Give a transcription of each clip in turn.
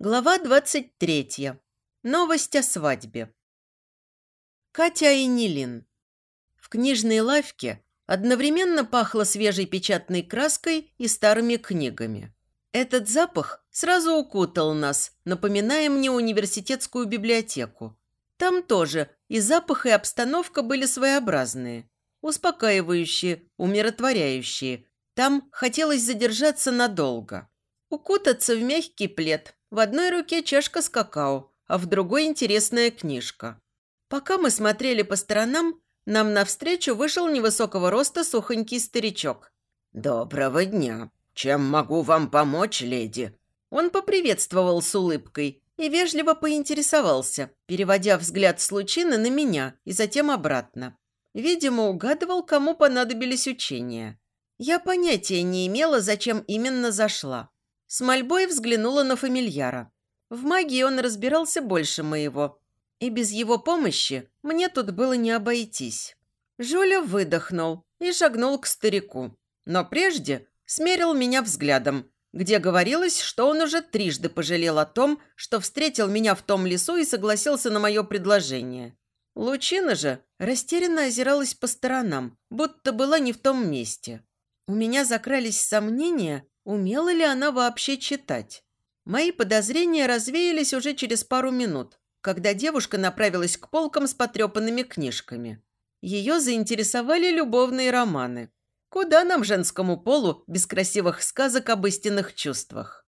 Глава 23. Новость о свадьбе. Катя и Нилин. В книжной лавке одновременно пахло свежей печатной краской и старыми книгами. Этот запах сразу укутал нас, напоминая мне университетскую библиотеку. Там тоже и запах, и обстановка были своеобразные, успокаивающие, умиротворяющие. Там хотелось задержаться надолго. Укутаться в мягкий плед, в одной руке чашка с какао, а в другой интересная книжка. Пока мы смотрели по сторонам, нам навстречу вышел невысокого роста сухонький старичок. «Доброго дня. Чем могу вам помочь, леди?» Он поприветствовал с улыбкой и вежливо поинтересовался, переводя взгляд с лучины на меня и затем обратно. Видимо, угадывал, кому понадобились учения. Я понятия не имела, зачем именно зашла. С мольбой взглянула на фамильяра. В магии он разбирался больше моего. И без его помощи мне тут было не обойтись. Жуля выдохнул и шагнул к старику. Но прежде смерил меня взглядом, где говорилось, что он уже трижды пожалел о том, что встретил меня в том лесу и согласился на мое предложение. Лучина же растерянно озиралась по сторонам, будто была не в том месте. У меня закрались сомнения, Умела ли она вообще читать? Мои подозрения развеялись уже через пару минут, когда девушка направилась к полкам с потрепанными книжками. Ее заинтересовали любовные романы. Куда нам, женскому полу, без красивых сказок об истинных чувствах?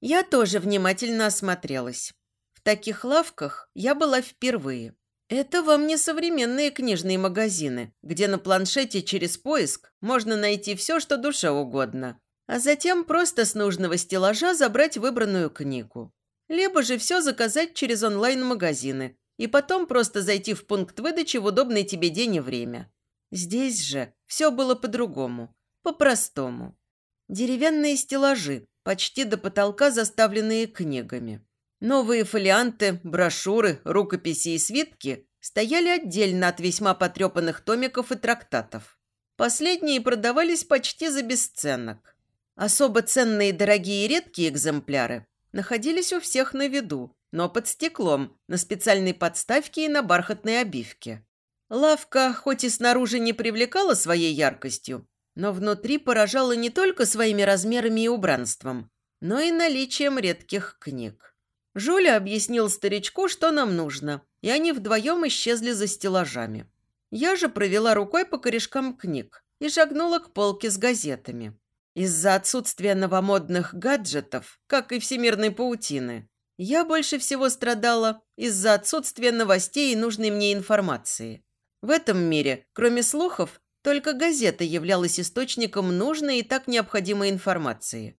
Я тоже внимательно осмотрелась. В таких лавках я была впервые. Это вам не современные книжные магазины, где на планшете через поиск можно найти все, что душе угодно а затем просто с нужного стеллажа забрать выбранную книгу. Либо же все заказать через онлайн-магазины и потом просто зайти в пункт выдачи в удобный тебе день и время. Здесь же все было по-другому, по-простому. Деревянные стеллажи, почти до потолка заставленные книгами. Новые фолианты, брошюры, рукописи и свитки стояли отдельно от весьма потрепанных томиков и трактатов. Последние продавались почти за бесценок. Особо ценные, дорогие и редкие экземпляры находились у всех на виду, но под стеклом, на специальной подставке и на бархатной обивке. Лавка хоть и снаружи не привлекала своей яркостью, но внутри поражала не только своими размерами и убранством, но и наличием редких книг. Жуля объяснил старичку, что нам нужно, и они вдвоем исчезли за стеллажами. Я же провела рукой по корешкам книг и шагнула к полке с газетами. Из-за отсутствия новомодных гаджетов, как и всемирной паутины, я больше всего страдала из-за отсутствия новостей и нужной мне информации. В этом мире, кроме слухов, только газета являлась источником нужной и так необходимой информации.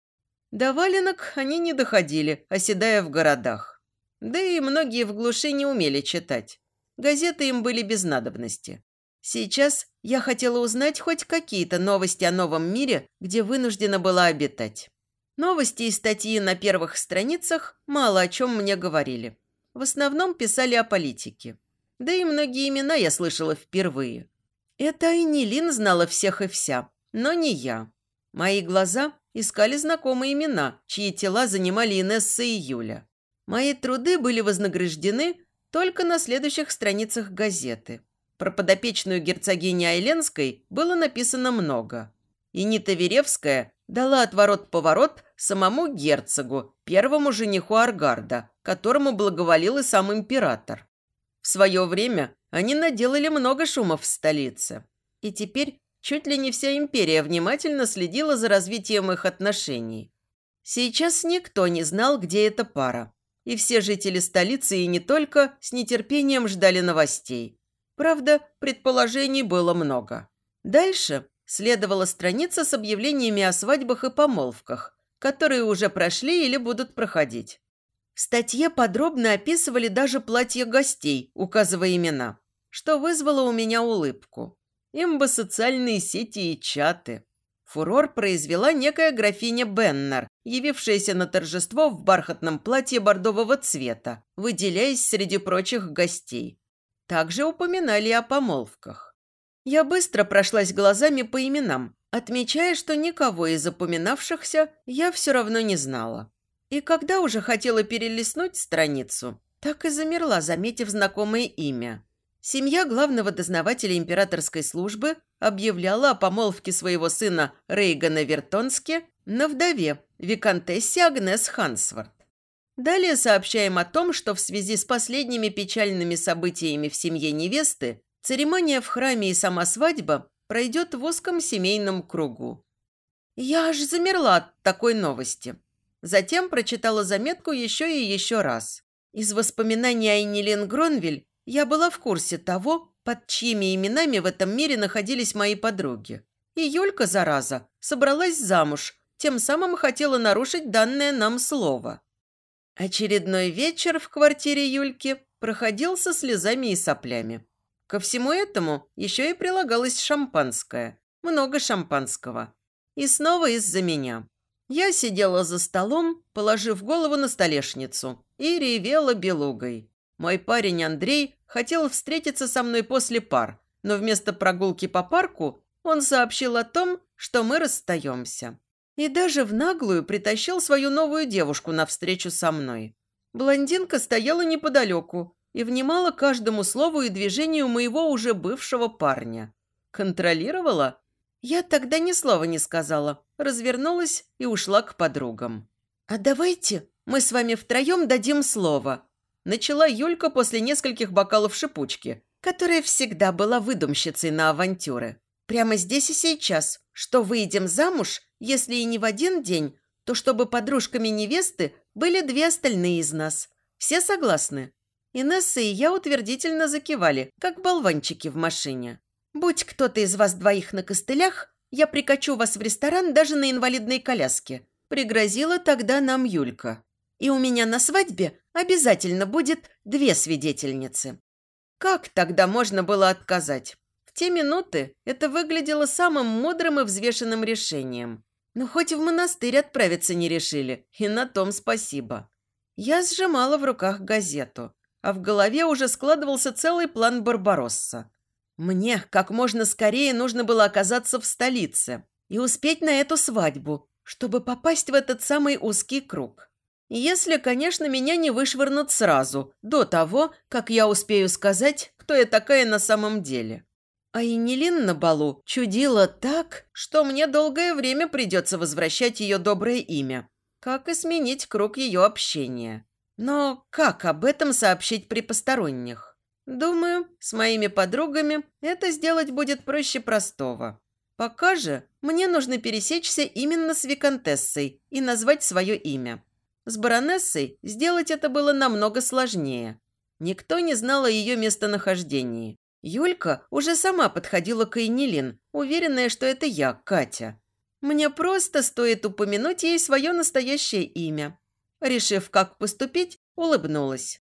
До валенок они не доходили, оседая в городах. Да и многие в глуши не умели читать. Газеты им были без надобности. Сейчас я хотела узнать хоть какие-то новости о новом мире, где вынуждена была обитать. Новости и статьи на первых страницах мало о чем мне говорили. В основном писали о политике. Да и многие имена я слышала впервые. Это и не Лин знала всех и вся, но не я. Мои глаза искали знакомые имена, чьи тела занимали Инесса и Юля. Мои труды были вознаграждены только на следующих страницах газеты – про подопечную герцогини Айленской было написано много. И Нита Веревская дала отворот-поворот самому герцогу, первому жениху Аргарда, которому благоволил и сам император. В свое время они наделали много шума в столице. И теперь чуть ли не вся империя внимательно следила за развитием их отношений. Сейчас никто не знал, где эта пара. И все жители столицы и не только с нетерпением ждали новостей. Правда, предположений было много. Дальше следовала страница с объявлениями о свадьбах и помолвках, которые уже прошли или будут проходить. В статье подробно описывали даже платья гостей, указывая имена, что вызвало у меня улыбку. Им бы социальные сети и чаты. Фурор произвела некая графиня Беннер, явившаяся на торжество в бархатном платье бордового цвета, выделяясь среди прочих гостей. Также упоминали о помолвках. Я быстро прошлась глазами по именам, отмечая, что никого из запоминавшихся я все равно не знала. И когда уже хотела перелистнуть страницу, так и замерла, заметив знакомое имя. Семья главного дознавателя императорской службы объявляла о помолвке своего сына Рейгана Вертонски на вдове, виконтессе Агнес Хансворт. Далее сообщаем о том, что в связи с последними печальными событиями в семье невесты церемония в храме и сама свадьба пройдет в узком семейном кругу. Я аж замерла от такой новости. Затем прочитала заметку еще и еще раз. Из воспоминаний Айнилен Гронвиль я была в курсе того, под чьими именами в этом мире находились мои подруги. И Юлька, зараза, собралась замуж, тем самым хотела нарушить данное нам слово. Очередной вечер в квартире Юльки проходил со слезами и соплями. Ко всему этому еще и прилагалось шампанское. Много шампанского. И снова из-за меня. Я сидела за столом, положив голову на столешницу, и ревела белугой. Мой парень Андрей хотел встретиться со мной после пар, но вместо прогулки по парку он сообщил о том, что мы расстаемся. И даже в наглую притащил свою новую девушку навстречу со мной. Блондинка стояла неподалеку и внимала каждому слову и движению моего уже бывшего парня. Контролировала? Я тогда ни слова не сказала, развернулась и ушла к подругам. «А давайте мы с вами втроем дадим слово», начала Юлька после нескольких бокалов шипучки, которая всегда была выдумщицей на авантюры. «Прямо здесь и сейчас, что выйдем замуж если и не в один день, то чтобы подружками невесты были две остальные из нас. Все согласны?» Инесса и я утвердительно закивали, как болванчики в машине. «Будь кто-то из вас двоих на костылях, я прикачу вас в ресторан даже на инвалидной коляске», пригрозила тогда нам Юлька. «И у меня на свадьбе обязательно будет две свидетельницы». Как тогда можно было отказать? В те минуты это выглядело самым мудрым и взвешенным решением. Но хоть в монастырь отправиться не решили, и на том спасибо. Я сжимала в руках газету, а в голове уже складывался целый план Барбаросса. Мне как можно скорее нужно было оказаться в столице и успеть на эту свадьбу, чтобы попасть в этот самый узкий круг. Если, конечно, меня не вышвырнут сразу, до того, как я успею сказать, кто я такая на самом деле. А Енилин на балу чудила так, что мне долгое время придется возвращать ее доброе имя, как и сменить круг ее общения. Но как об этом сообщить при посторонних? Думаю, с моими подругами это сделать будет проще простого. Пока же мне нужно пересечься именно с виконтессой и назвать свое имя. С баронессой сделать это было намного сложнее. Никто не знал о ее местонахождении. Юлька уже сама подходила к Эйнилин, уверенная, что это я, Катя. Мне просто стоит упомянуть ей свое настоящее имя. Решив, как поступить, улыбнулась.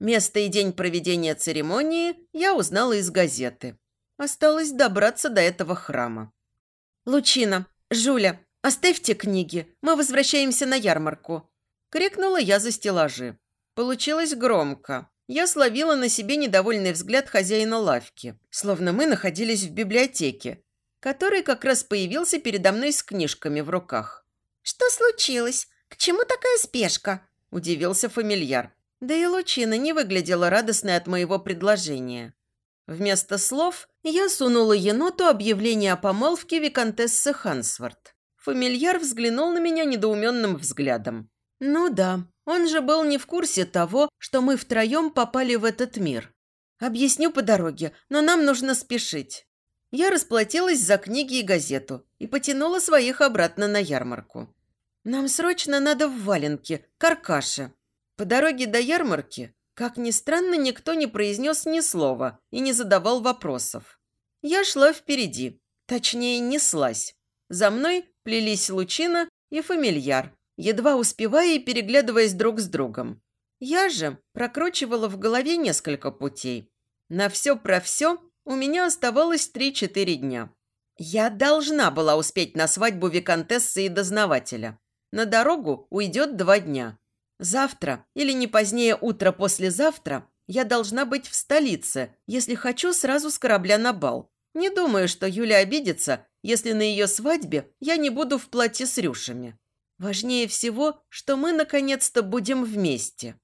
Место и день проведения церемонии я узнала из газеты. Осталось добраться до этого храма. «Лучина, Жуля, оставьте книги, мы возвращаемся на ярмарку», – крикнула я за стеллажи. Получилось громко. Я словила на себе недовольный взгляд хозяина лавки, словно мы находились в библиотеке, который как раз появился передо мной с книжками в руках. «Что случилось? К чему такая спешка?» – удивился фамильяр. Да и Лучина не выглядела радостной от моего предложения. Вместо слов я сунула еноту объявление о помолвке виконтессы Хансворт. Фамильяр взглянул на меня недоуменным взглядом. «Ну да, он же был не в курсе того, что мы втроем попали в этот мир. Объясню по дороге, но нам нужно спешить. Я расплатилась за книги и газету и потянула своих обратно на ярмарку. Нам срочно надо в валенки, каркаше. По дороге до ярмарки, как ни странно, никто не произнес ни слова и не задавал вопросов. Я шла впереди, точнее, неслась. За мной плелись Лучина и фамильяр, едва успевая и переглядываясь друг с другом. Я же прокручивала в голове несколько путей. На все про все у меня оставалось 3-4 дня. Я должна была успеть на свадьбу виконтессы и дознавателя. На дорогу уйдет два дня. Завтра или не позднее утро послезавтра я должна быть в столице, если хочу сразу с корабля на бал. Не думаю, что Юля обидится, если на ее свадьбе я не буду в платье с рюшами. Важнее всего, что мы наконец-то будем вместе.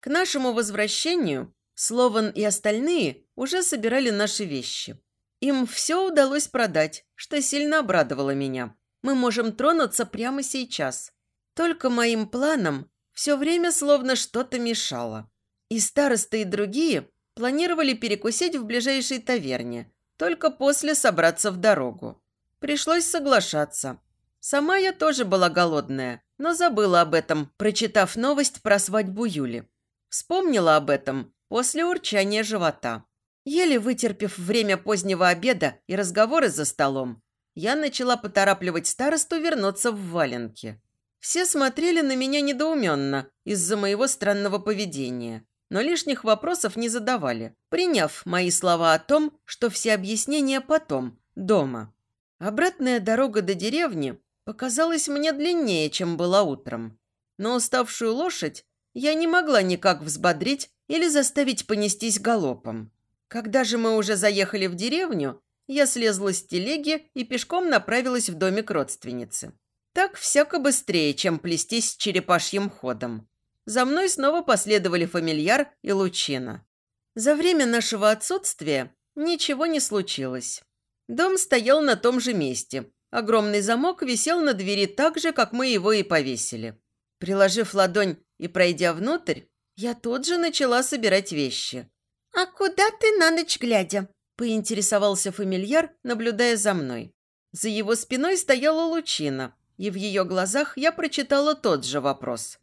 К нашему возвращению Слован и остальные уже собирали наши вещи. Им все удалось продать, что сильно обрадовало меня. Мы можем тронуться прямо сейчас. Только моим планам все время словно что-то мешало. И старосты, и другие планировали перекусить в ближайшей таверне, только после собраться в дорогу. Пришлось соглашаться. Сама я тоже была голодная, но забыла об этом, прочитав новость про свадьбу Юли. Вспомнила об этом после урчания живота. Еле вытерпев время позднего обеда и разговоры за столом, я начала поторапливать старосту вернуться в валенки. Все смотрели на меня недоуменно из-за моего странного поведения, но лишних вопросов не задавали, приняв мои слова о том, что все объяснения потом, дома. Обратная дорога до деревни показалась мне длиннее, чем была утром. Но уставшую лошадь я не могла никак взбодрить или заставить понестись галопом. Когда же мы уже заехали в деревню, я слезла с телеги и пешком направилась в домик родственницы. Так всяко быстрее, чем плестись черепашьим ходом. За мной снова последовали фамильяр и лучина. За время нашего отсутствия ничего не случилось. Дом стоял на том же месте. Огромный замок висел на двери так же, как мы его и повесили. Приложив ладонь и пройдя внутрь, я тут же начала собирать вещи. «А куда ты на ночь глядя?» – поинтересовался фамильяр, наблюдая за мной. За его спиной стояла Лучина, и в ее глазах я прочитала тот же вопрос.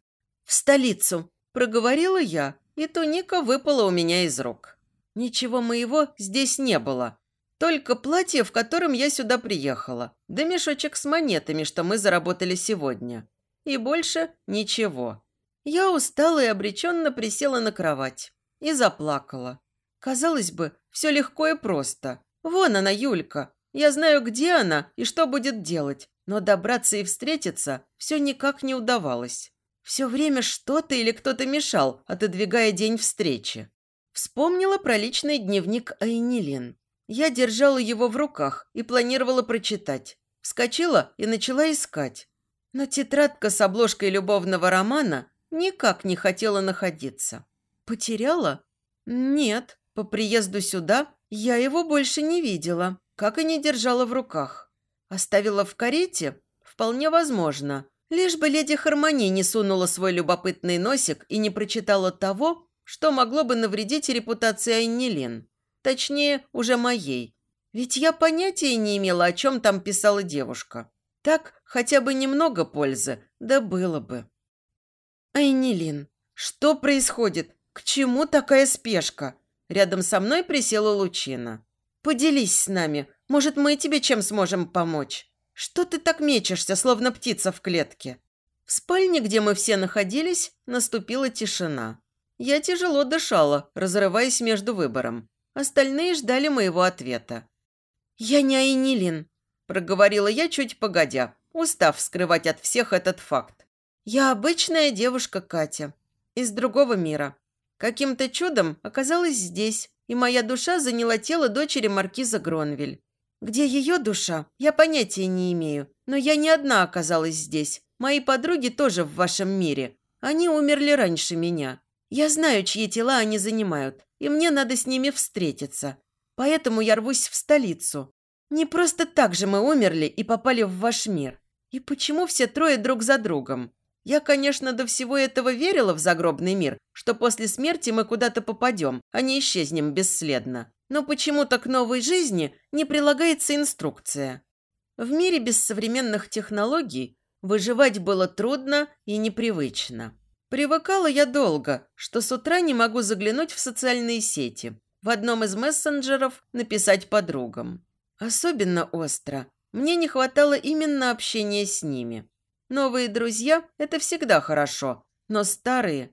«В столицу», – проговорила я, и туника выпала у меня из рук. Ничего моего здесь не было. Только платье, в котором я сюда приехала, да мешочек с монетами, что мы заработали сегодня. И больше ничего. Я устала и обреченно присела на кровать и заплакала. Казалось бы, все легко и просто. Вон она, Юлька. Я знаю, где она и что будет делать, но добраться и встретиться все никак не удавалось. Все время что-то или кто-то мешал, отодвигая день встречи. Вспомнила про личный дневник Айнилин. Я держала его в руках и планировала прочитать. Вскочила и начала искать. Но тетрадка с обложкой любовного романа никак не хотела находиться. Потеряла? Нет, по приезду сюда я его больше не видела, как и не держала в руках. Оставила в карете? Вполне возможно. Лишь бы леди Хармони не сунула свой любопытный носик и не прочитала того, что могло бы навредить репутации Айнилин. Точнее, уже моей. Ведь я понятия не имела, о чем там писала девушка. Так хотя бы немного пользы, да было бы. Айнилин, что происходит? «К чему такая спешка?» Рядом со мной присела Лучина. «Поделись с нами. Может, мы тебе чем сможем помочь? Что ты так мечешься, словно птица в клетке?» В спальне, где мы все находились, наступила тишина. Я тяжело дышала, разрываясь между выбором. Остальные ждали моего ответа. «Я не Айнилин», – проговорила я чуть погодя, устав скрывать от всех этот факт. «Я обычная девушка Катя, из другого мира. Каким-то чудом оказалась здесь, и моя душа заняла тело дочери маркиза Гронвель. Где ее душа, я понятия не имею, но я не одна оказалась здесь. Мои подруги тоже в вашем мире. Они умерли раньше меня. Я знаю, чьи тела они занимают, и мне надо с ними встретиться. Поэтому я рвусь в столицу. Не просто так же мы умерли и попали в ваш мир. И почему все трое друг за другом? Я, конечно, до всего этого верила в загробный мир, что после смерти мы куда-то попадем, а не исчезнем бесследно. Но почему-то к новой жизни не прилагается инструкция. В мире без современных технологий выживать было трудно и непривычно. Привыкала я долго, что с утра не могу заглянуть в социальные сети, в одном из мессенджеров написать подругам. Особенно остро мне не хватало именно общения с ними. Новые друзья – это всегда хорошо, но старые...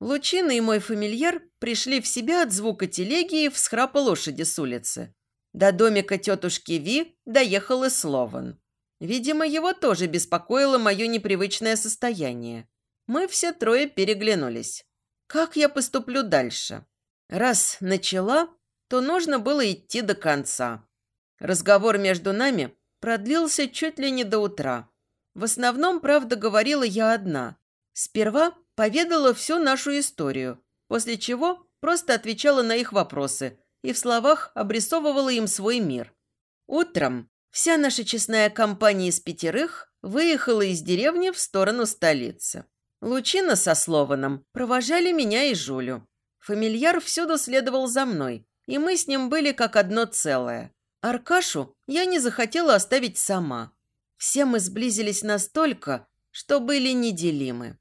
Лучина и мой фамильяр пришли в себя от звука телеги и всхрапа лошади с улицы. До домика тетушки Ви доехал и Слован. Видимо, его тоже беспокоило мое непривычное состояние. Мы все трое переглянулись. Как я поступлю дальше? Раз начала, то нужно было идти до конца. Разговор между нами продлился чуть ли не до утра. В основном, правда, говорила я одна. Сперва поведала всю нашу историю, после чего просто отвечала на их вопросы и в словах обрисовывала им свой мир. Утром вся наша честная компания из пятерых выехала из деревни в сторону столицы. Лучина со Слованом провожали меня и Жулю. Фамильяр всюду следовал за мной, и мы с ним были как одно целое. Аркашу я не захотела оставить сама. Все мы сблизились настолько, что были неделимы.